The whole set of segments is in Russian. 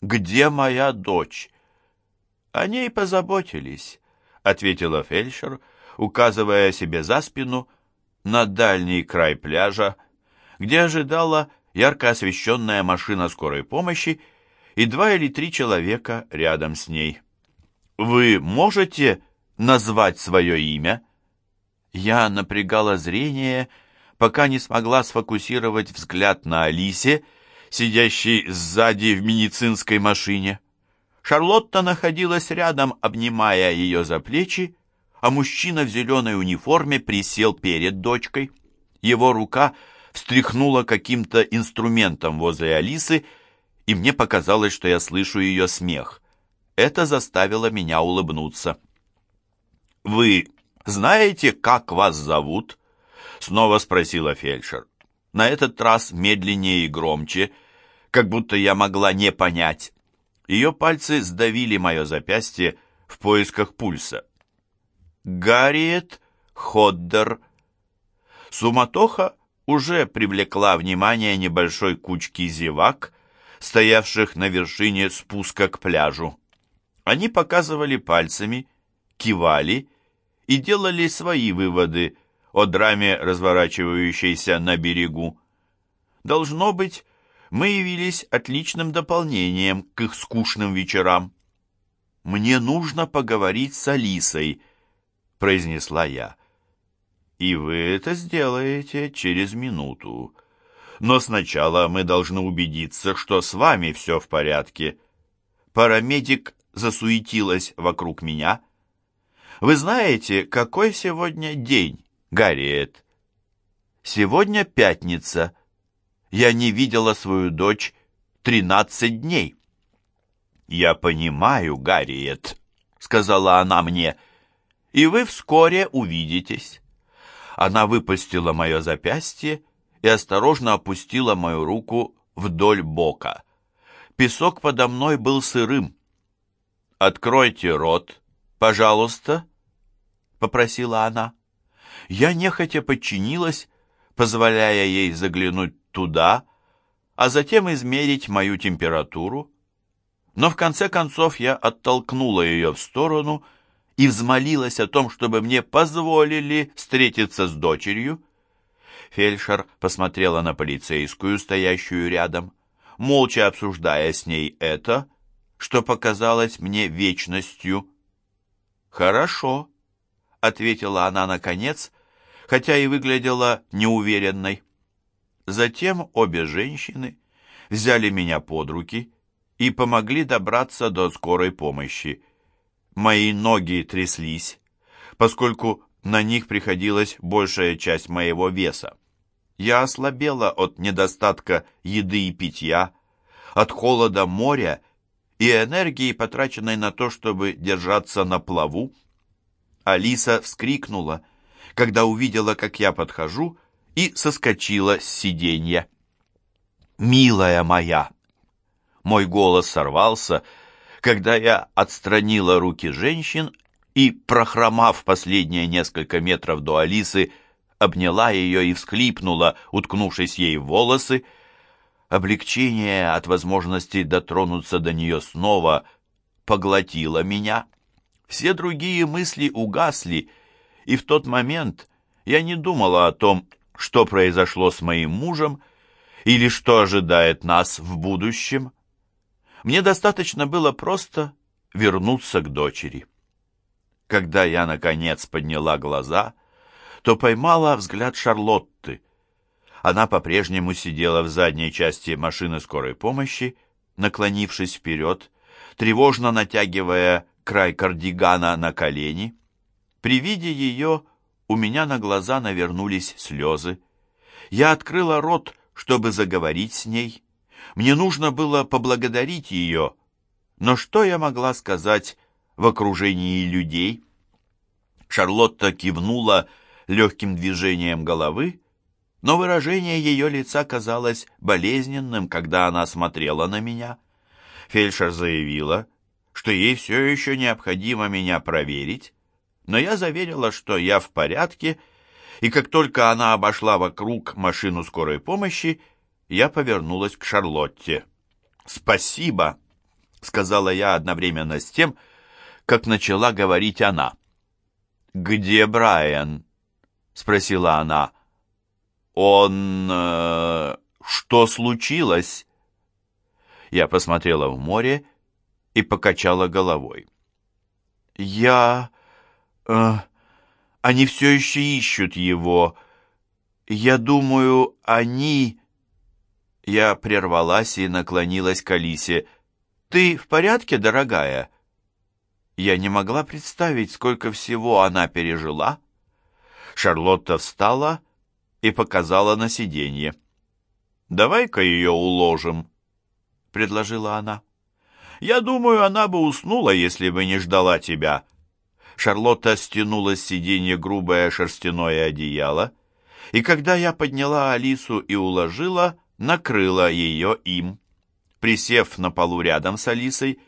где моя дочь?» «О ней позаботились», — ответила фельдшер, указывая себе за спину на дальний край пляжа, где ожидала ярко освещенная машина скорой помощи и два или три человека рядом с ней. «Вы можете назвать свое имя?» Я напрягала зрение, пока не смогла сфокусировать взгляд на Алисе, сидящей сзади в медицинской машине. Шарлотта находилась рядом, обнимая ее за плечи, а мужчина в зеленой униформе присел перед дочкой. Его рука встряхнула каким-то инструментом возле Алисы, и мне показалось, что я слышу ее смех. Это заставило меня улыбнуться. «Вы знаете, как вас зовут?» Снова спросила фельдшер. На этот раз медленнее и громче, как будто я могла не понять. Ее пальцы сдавили мое запястье в поисках пульса. Гарриет Ходдер. Суматоха уже привлекла внимание небольшой кучки зевак, стоявших на вершине спуска к пляжу. Они показывали пальцами, кивали и делали свои выводы о драме, разворачивающейся на берегу. Должно быть, мы явились отличным дополнением к их скучным вечерам. «Мне нужно поговорить с Алисой», — произнесла я. «И вы это сделаете через минуту. Но сначала мы должны убедиться, что с вами все в порядке». Парамедик засуетилась вокруг меня. «Вы знаете, какой сегодня день, Гарриет?» «Сегодня пятница. Я не видела свою дочь тринадцать дней». «Я понимаю, Гарриет», — сказала она мне, — «и вы вскоре увидитесь». Она выпустила мое запястье и осторожно опустила мою руку вдоль бока. Песок подо мной был сырым. «Откройте рот, пожалуйста», — попросила она. Я нехотя подчинилась, позволяя ей заглянуть туда, а затем измерить мою температуру. Но в конце концов я оттолкнула ее в сторону и, взмолилась о том, чтобы мне позволили встретиться с дочерью. Фельдшер посмотрела на полицейскую, стоящую рядом, молча обсуждая с ней это, что показалось мне вечностью. «Хорошо», — ответила она наконец, хотя и выглядела неуверенной. Затем обе женщины взяли меня под руки и помогли добраться до скорой помощи. Мои ноги тряслись, поскольку на них приходилась большая часть моего веса. Я ослабела от недостатка еды и питья, от холода моря и энергии, потраченной на то, чтобы держаться на плаву. Алиса вскрикнула, когда увидела, как я подхожу, и соскочила с сиденья. «Милая моя!» Мой голос сорвался, когда я отстранила руки женщин и, прохромав последние несколько метров до Алисы, обняла ее и всхлипнула, уткнувшись ей в волосы. Облегчение от возможности дотронуться до нее снова поглотило меня. Все другие мысли угасли, и в тот момент я не думала о том, что произошло с моим мужем или что ожидает нас в будущем. Мне достаточно было просто вернуться к дочери. Когда я, наконец, подняла глаза, то поймала взгляд Шарлотты. Она по-прежнему сидела в задней части машины скорой помощи, наклонившись вперед, тревожно натягивая край кардигана на колени. При виде ее у меня на глаза навернулись слезы. Я открыла рот, чтобы заговорить с ней, мне нужно было поблагодарить ее, но что я могла сказать в окружении людей? Шарлотта кивнула легким движением головы, но выражение ее лица казалось болезненным, когда она смотрела на меня. Фельдшер заявила, что ей все еще необходимо меня проверить, но я заверила, что я в порядке, и как только она обошла вокруг машину скорой помощи, я повернулась к Шарлотте. «Спасибо!» — сказала я одновременно с тем, как начала говорить она. «Где Брайан?» — спросила она. «Он... Э, что случилось?» Я посмотрела в море и покачала головой. «Я... Э, они все еще ищут его. Я думаю, они...» Я прервалась и наклонилась к Алисе. «Ты в порядке, дорогая?» Я не могла представить, сколько всего она пережила. Шарлотта встала и показала на сиденье. «Давай-ка ее уложим», — предложила она. «Я думаю, она бы уснула, если бы не ждала тебя». Шарлотта стянула с сиденья грубое шерстяное одеяло, и когда я подняла Алису и уложила, накрыла ее им. Присев на полу рядом с Алисой,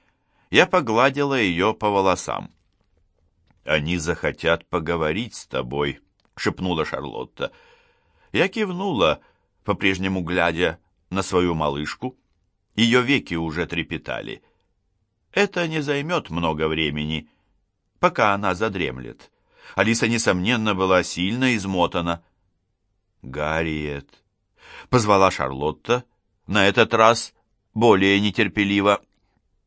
я погладила ее по волосам. «Они захотят поговорить с тобой», — шепнула Шарлотта. Я кивнула, по-прежнему глядя на свою малышку. Ее веки уже трепетали. Это не займет много времени, пока она задремлет. Алиса, несомненно, была сильно измотана. «Гарриет», — позвала Шарлотта, на этот раз более нетерпеливо.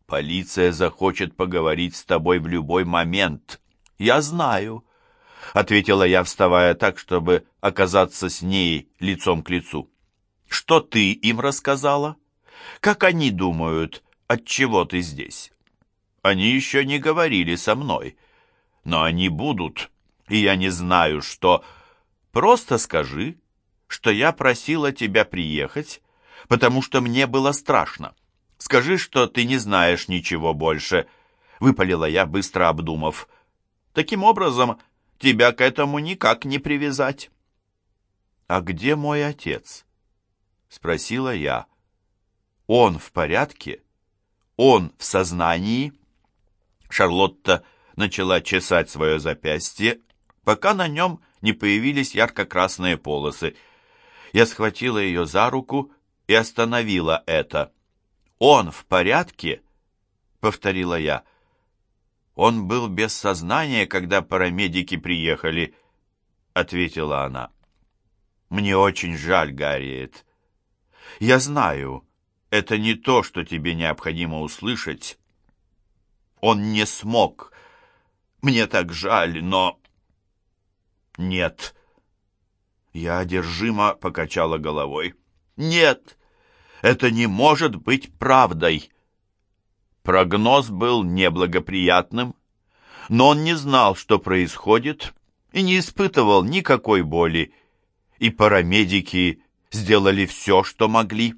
«Полиция захочет поговорить с тобой в любой момент. Я знаю», — ответила я, вставая так, чтобы оказаться с ней лицом к лицу. «Что ты им рассказала? Как они думают, от чего ты здесь?» «Они еще не говорили со мной, но они будут, и я не знаю, что...» «Просто скажи, что я просила тебя приехать, потому что мне было страшно. Скажи, что ты не знаешь ничего больше», — выпалила я, быстро обдумав. «Таким образом, тебя к этому никак не привязать». «А где мой отец?» — спросила я. «Он в порядке? Он в сознании?» Шарлотта начала чесать свое запястье, пока на нем не появились ярко-красные полосы — я схватила ее за руку и остановила это. «Он в порядке?» — повторила я. «Он был без сознания, когда парамедики приехали», — ответила она. «Мне очень жаль, Гарриет. Я знаю, это не то, что тебе необходимо услышать. Он не смог. Мне так жаль, но...» «Нет», я одержимо покачала головой. «Нет, это не может быть правдой!» Прогноз был неблагоприятным, но он не знал, что происходит, и не испытывал никакой боли, и парамедики сделали все, что могли.